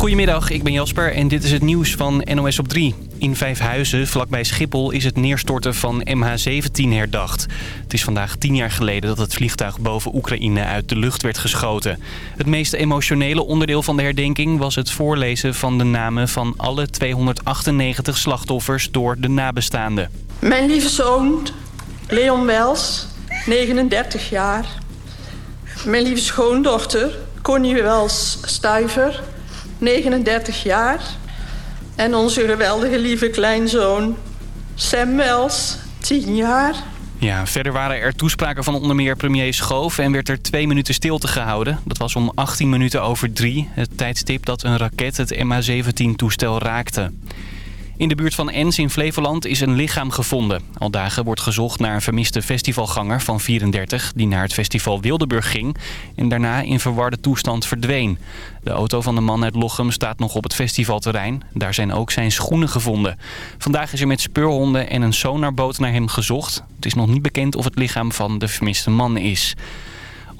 Goedemiddag, ik ben Jasper en dit is het nieuws van NOS op 3. In Vijfhuizen, vlakbij Schiphol, is het neerstorten van MH17 herdacht. Het is vandaag tien jaar geleden dat het vliegtuig boven Oekraïne uit de lucht werd geschoten. Het meest emotionele onderdeel van de herdenking was het voorlezen van de namen van alle 298 slachtoffers door de nabestaanden. Mijn lieve zoon, Leon Wels, 39 jaar. Mijn lieve schoondochter, Connie Wels Stuiver, 39 jaar. En onze geweldige lieve kleinzoon Sam Wels, 10 jaar. Ja, verder waren er toespraken van onder meer premier Schoof en werd er twee minuten stilte gehouden. Dat was om 18 minuten over drie, het tijdstip dat een raket het MH17-toestel raakte. In de buurt van Ens in Flevoland is een lichaam gevonden. Al dagen wordt gezocht naar een vermiste festivalganger van 34... die naar het festival Wildeburg ging en daarna in verwarde toestand verdween. De auto van de man uit Lochem staat nog op het festivalterrein. Daar zijn ook zijn schoenen gevonden. Vandaag is er met speurhonden en een sonarboot naar hem gezocht. Het is nog niet bekend of het lichaam van de vermiste man is.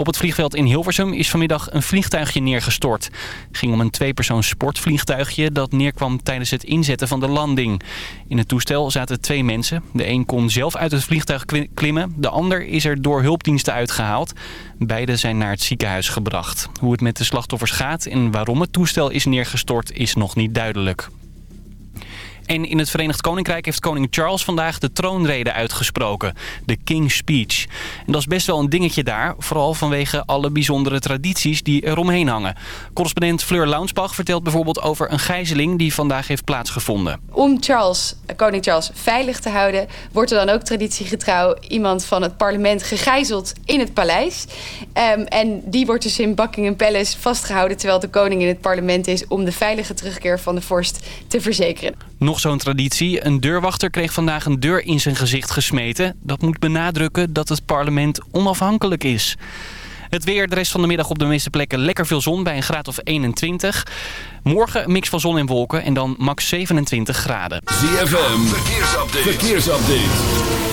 Op het vliegveld in Hilversum is vanmiddag een vliegtuigje neergestort. Het ging om een tweepersoons sportvliegtuigje dat neerkwam tijdens het inzetten van de landing. In het toestel zaten twee mensen. De een kon zelf uit het vliegtuig klimmen. De ander is er door hulpdiensten uitgehaald. Beide zijn naar het ziekenhuis gebracht. Hoe het met de slachtoffers gaat en waarom het toestel is neergestort is nog niet duidelijk. En in het Verenigd Koninkrijk heeft koning Charles vandaag de troonrede uitgesproken. De King's Speech. En dat is best wel een dingetje daar. Vooral vanwege alle bijzondere tradities die eromheen hangen. Correspondent Fleur Launsbach vertelt bijvoorbeeld over een gijzeling die vandaag heeft plaatsgevonden. Om Charles, koning Charles veilig te houden... wordt er dan ook traditiegetrouw iemand van het parlement gegijzeld in het paleis. Um, en die wordt dus in Buckingham Palace vastgehouden... terwijl de koning in het parlement is om de veilige terugkeer van de vorst te verzekeren. Nog zo'n traditie. Een deurwachter kreeg vandaag een deur in zijn gezicht gesmeten. Dat moet benadrukken dat het parlement onafhankelijk is. Het weer de rest van de middag op de meeste plekken lekker veel zon bij een graad of 21. Morgen een mix van zon en wolken en dan max 27 graden. ZFM, verkeersupdate. verkeersupdate.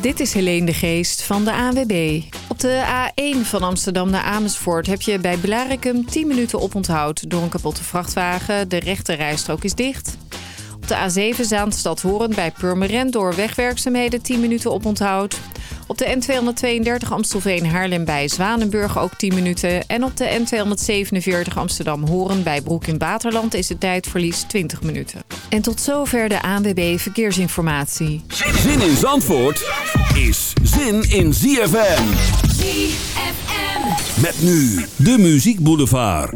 Dit is Helene de Geest van de ANWB. Op de A1 van Amsterdam naar Amersfoort heb je bij Blaricum 10 minuten oponthoud door een kapotte vrachtwagen. De rechte rijstrook is dicht. Op de A7 Zaanstad Horen bij Purmerend door wegwerkzaamheden 10 minuten op onthoud. Op de N232 Amstelveen Haarlem bij Zwanenburg ook 10 minuten. En op de N247 Amsterdam Horen bij Broek in Waterland is het tijdverlies 20 minuten. En tot zover de ANWB Verkeersinformatie. Zin in Zandvoort is zin in ZFM. ZFM. Met nu de Muziek Boulevard.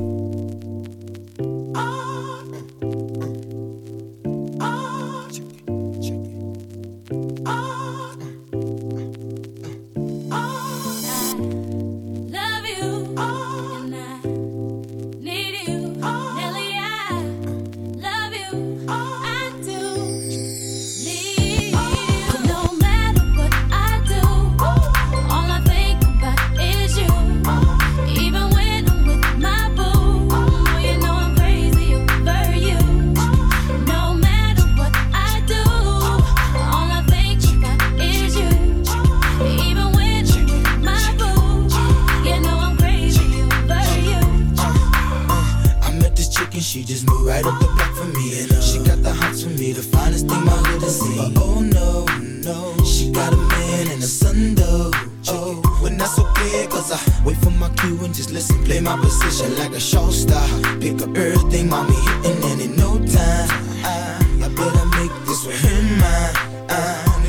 and she just moved right up the block for me. And uh, she got the hots for me, the finest thing my hood has seen. But oh no, no, she got a man and a son though. Oh, when that's okay, cause I wait for my cue and just listen. Play my position like a show star. Pick up everything, mommy, hitting, and in no time, I, I better make this with him mine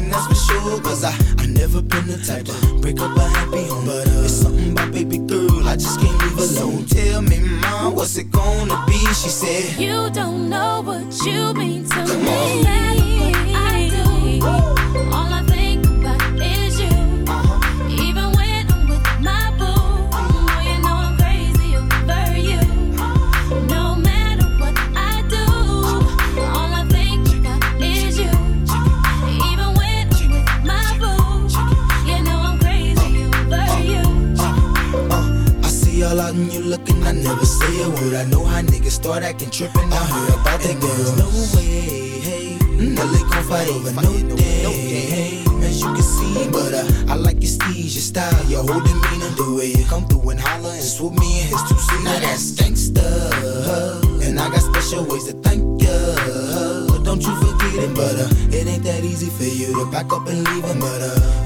that's for sure. Cause I, I never been the type to break up a happy home. But uh, it's something about baby girl just can't leave alone. Tell me, mom, what's it gonna be? She said, You don't know what you mean to Come me. On. looking. I never say a word. I know how niggas start acting tripping. I heard about that girl. There's no way, hey. Mm, well, they gon' fight over no day, no day. As you can see, but uh, I like your steez, your style, your whole demeanor, the way you come through and holler and swoop me in his two seats. Now that's gangsta, and I got special ways to thank ya. Don't you forget it, but uh, it ain't that easy for you to back up and leave him, but uh,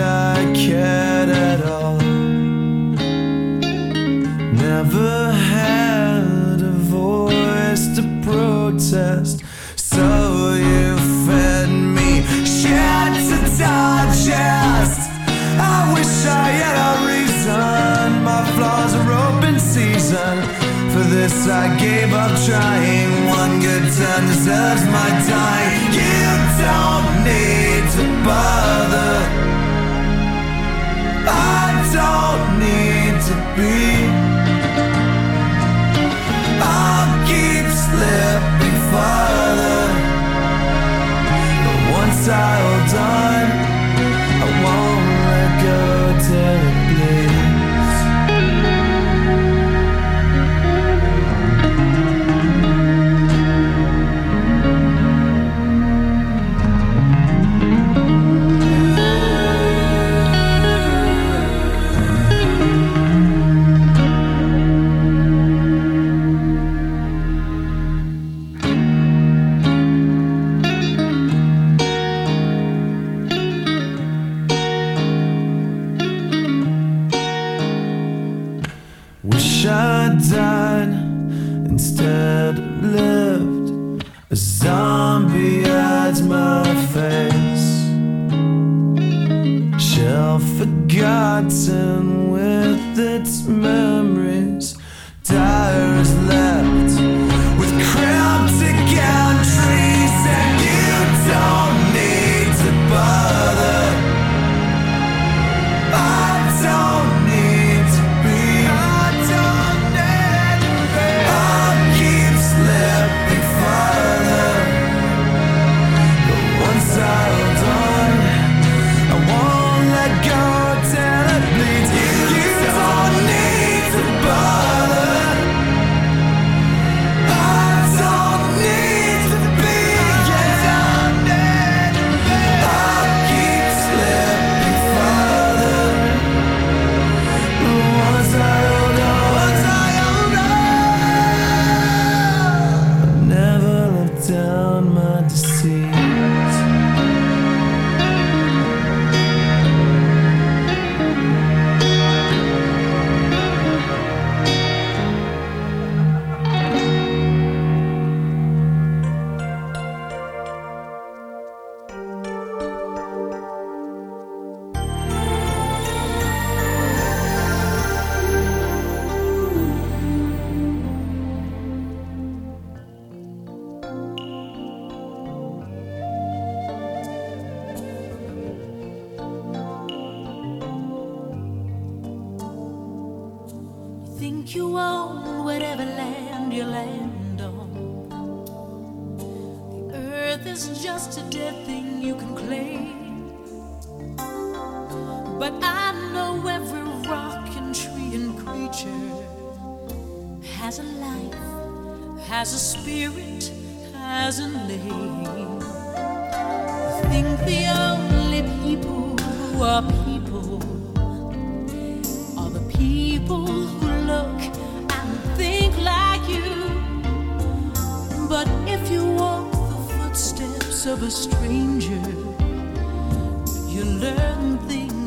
I cared at all. Never had a voice to protest, so you fed me shit to digest. I wish I had a reason. My flaws are open season. For this, I gave up trying. One good turn deserves my time. You don't.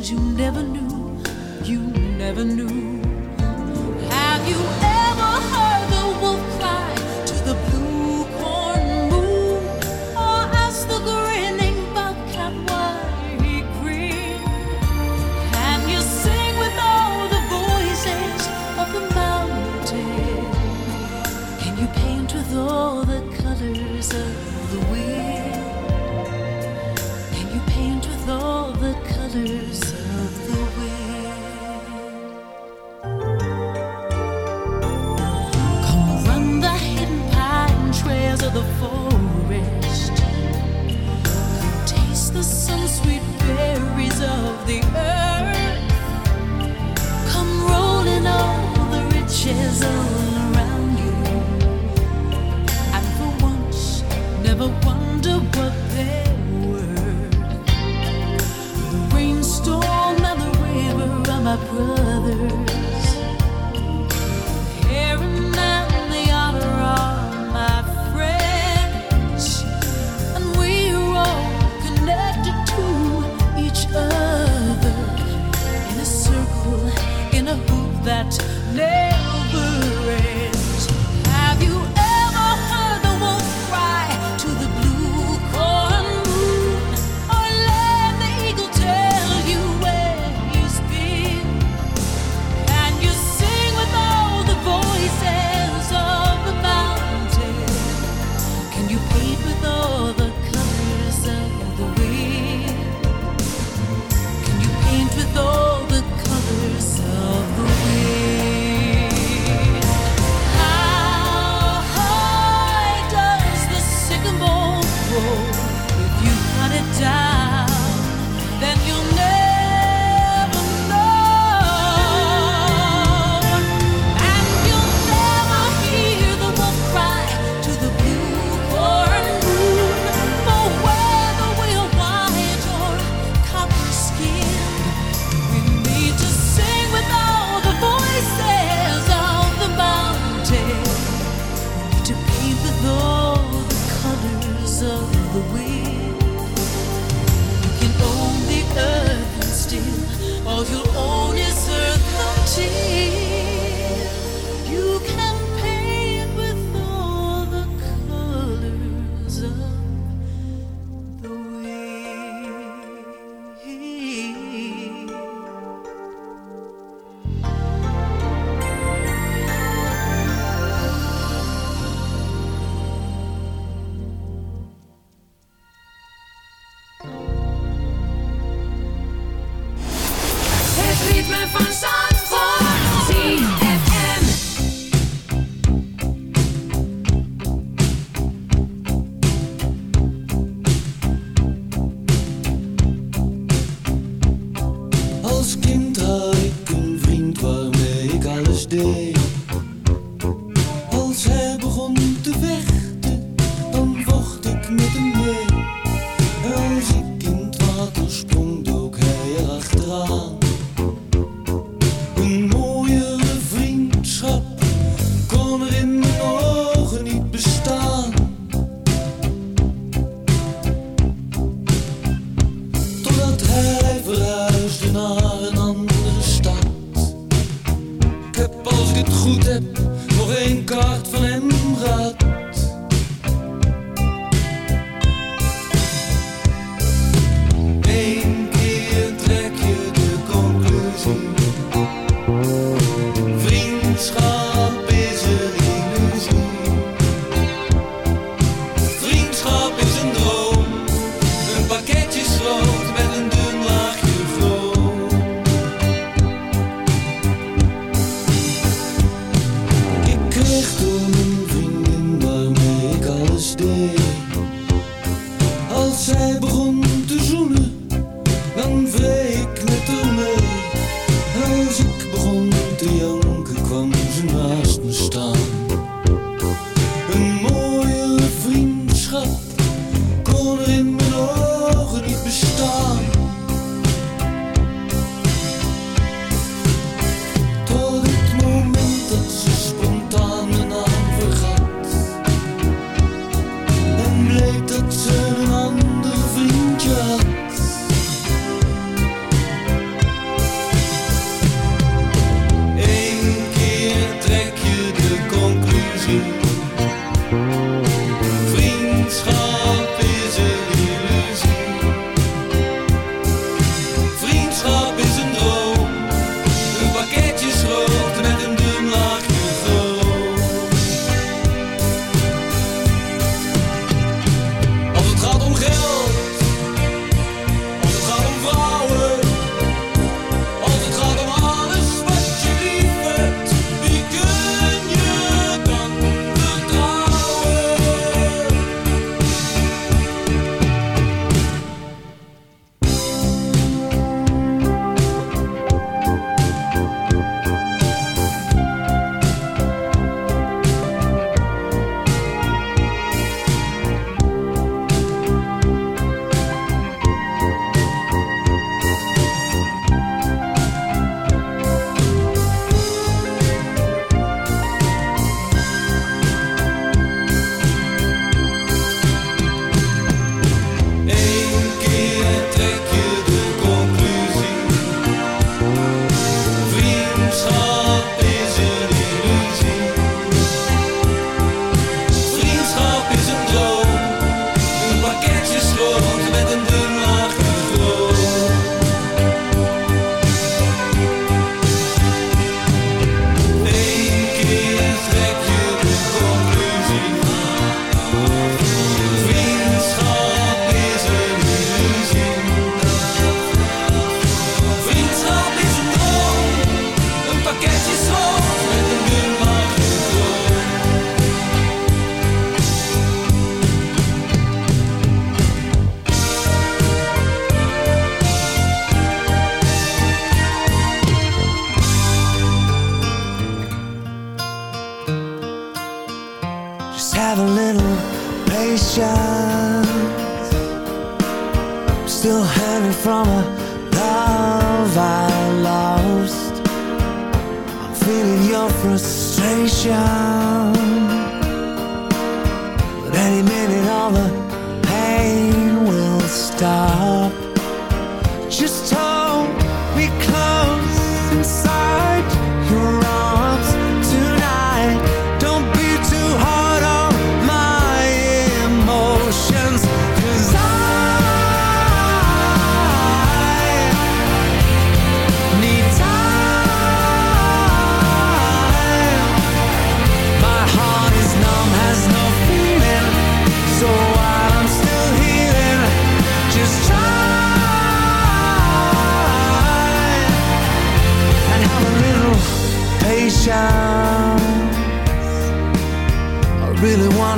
things you never knew, you never knew. Have you ever?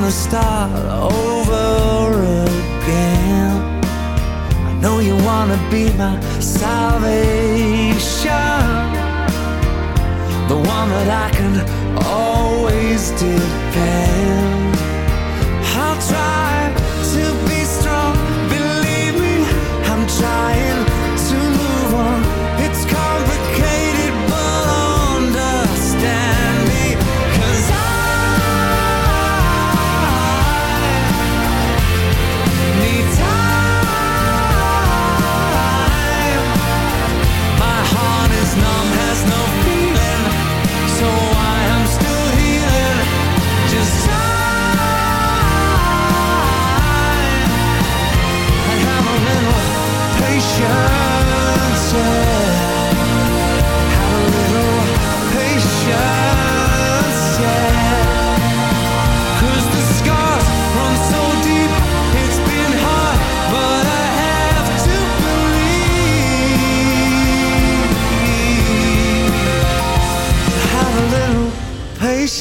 to start over again. I know you wanna be my salvation The one that I can always depend.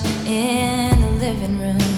in the living room.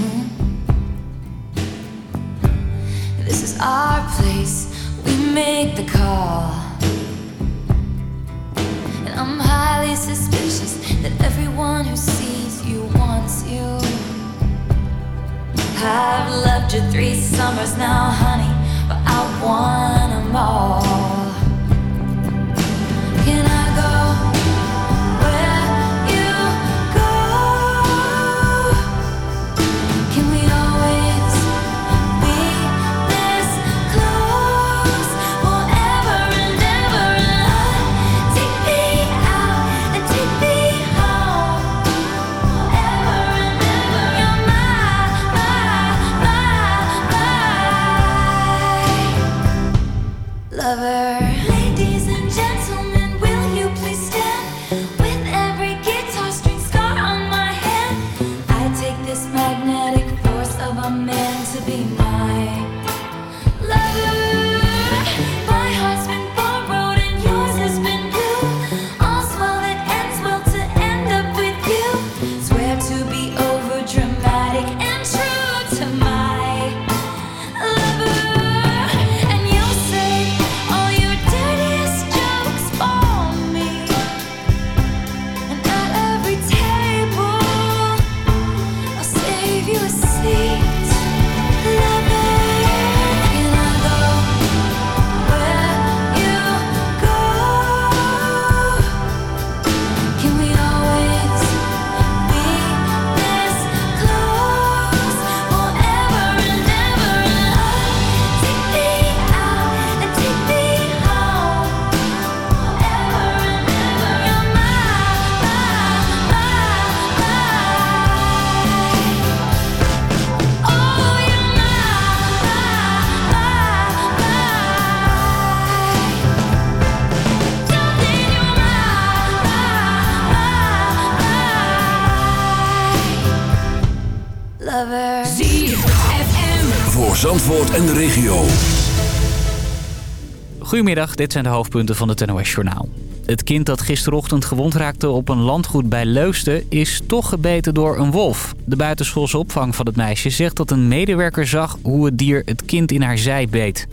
Goedemiddag, dit zijn de hoofdpunten van het NOS-journaal. Het kind dat gisterochtend gewond raakte op een landgoed bij Leusden... is toch gebeten door een wolf. De buitenschoolse opvang van het meisje zegt dat een medewerker zag... hoe het dier het kind in haar zij beet.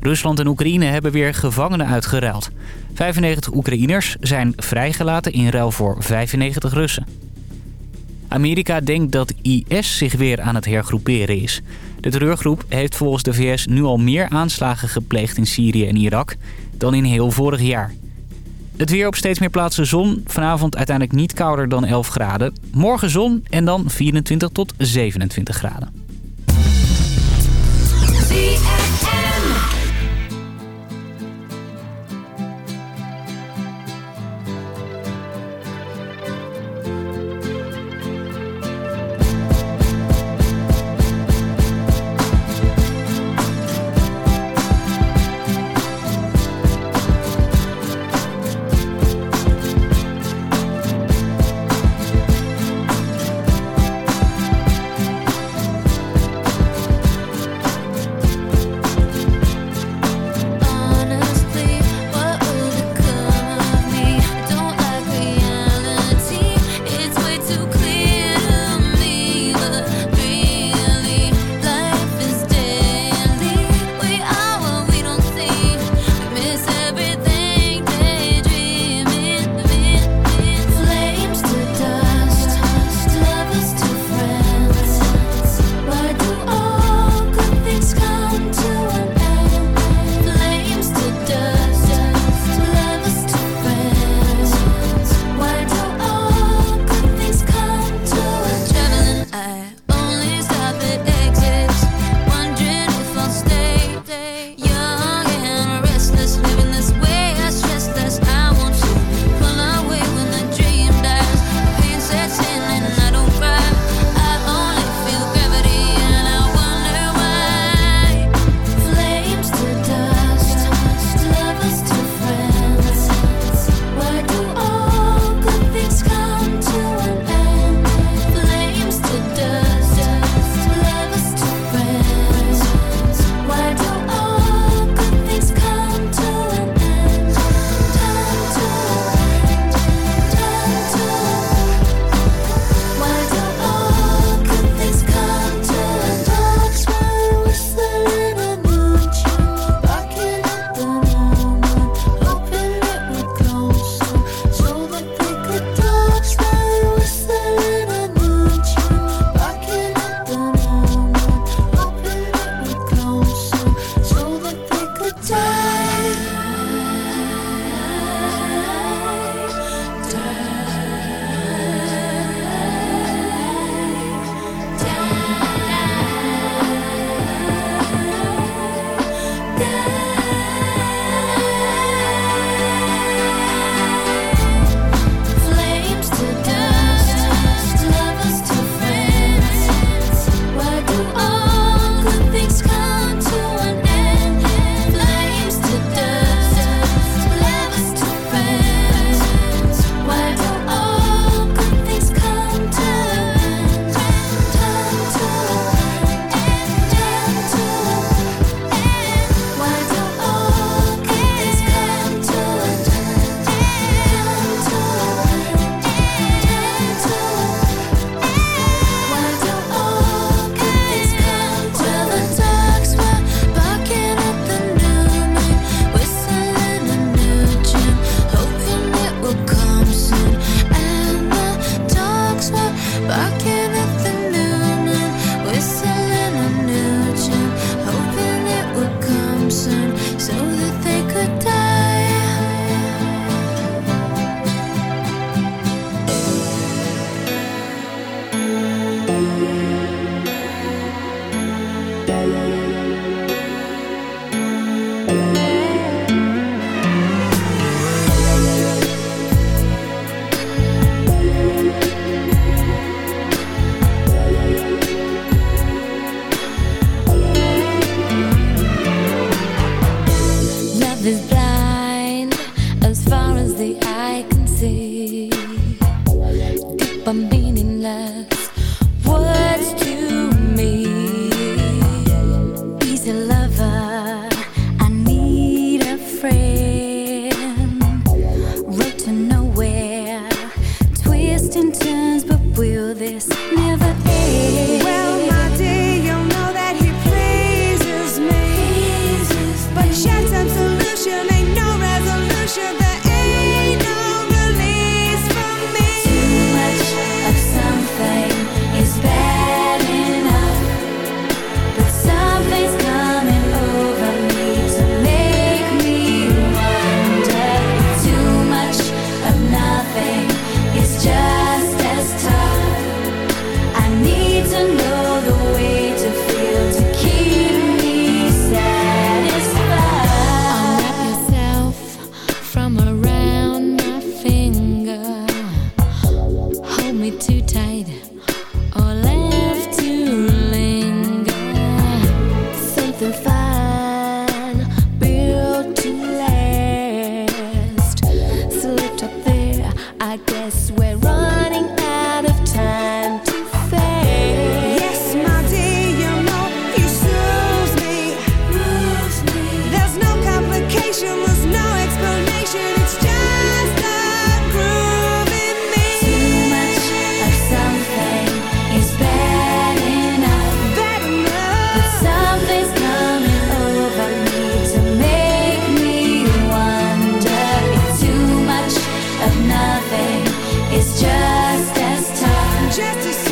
Rusland en Oekraïne hebben weer gevangenen uitgeruild. 95 Oekraïners zijn vrijgelaten in ruil voor 95 Russen. Amerika denkt dat IS zich weer aan het hergroeperen is. De terreurgroep heeft volgens de VS nu al meer aanslagen gepleegd in Syrië en Irak dan in heel vorig jaar. Het weer op steeds meer plaatsen zon. Vanavond uiteindelijk niet kouder dan 11 graden. Morgen zon en dan 24 tot 27 graden. this just to see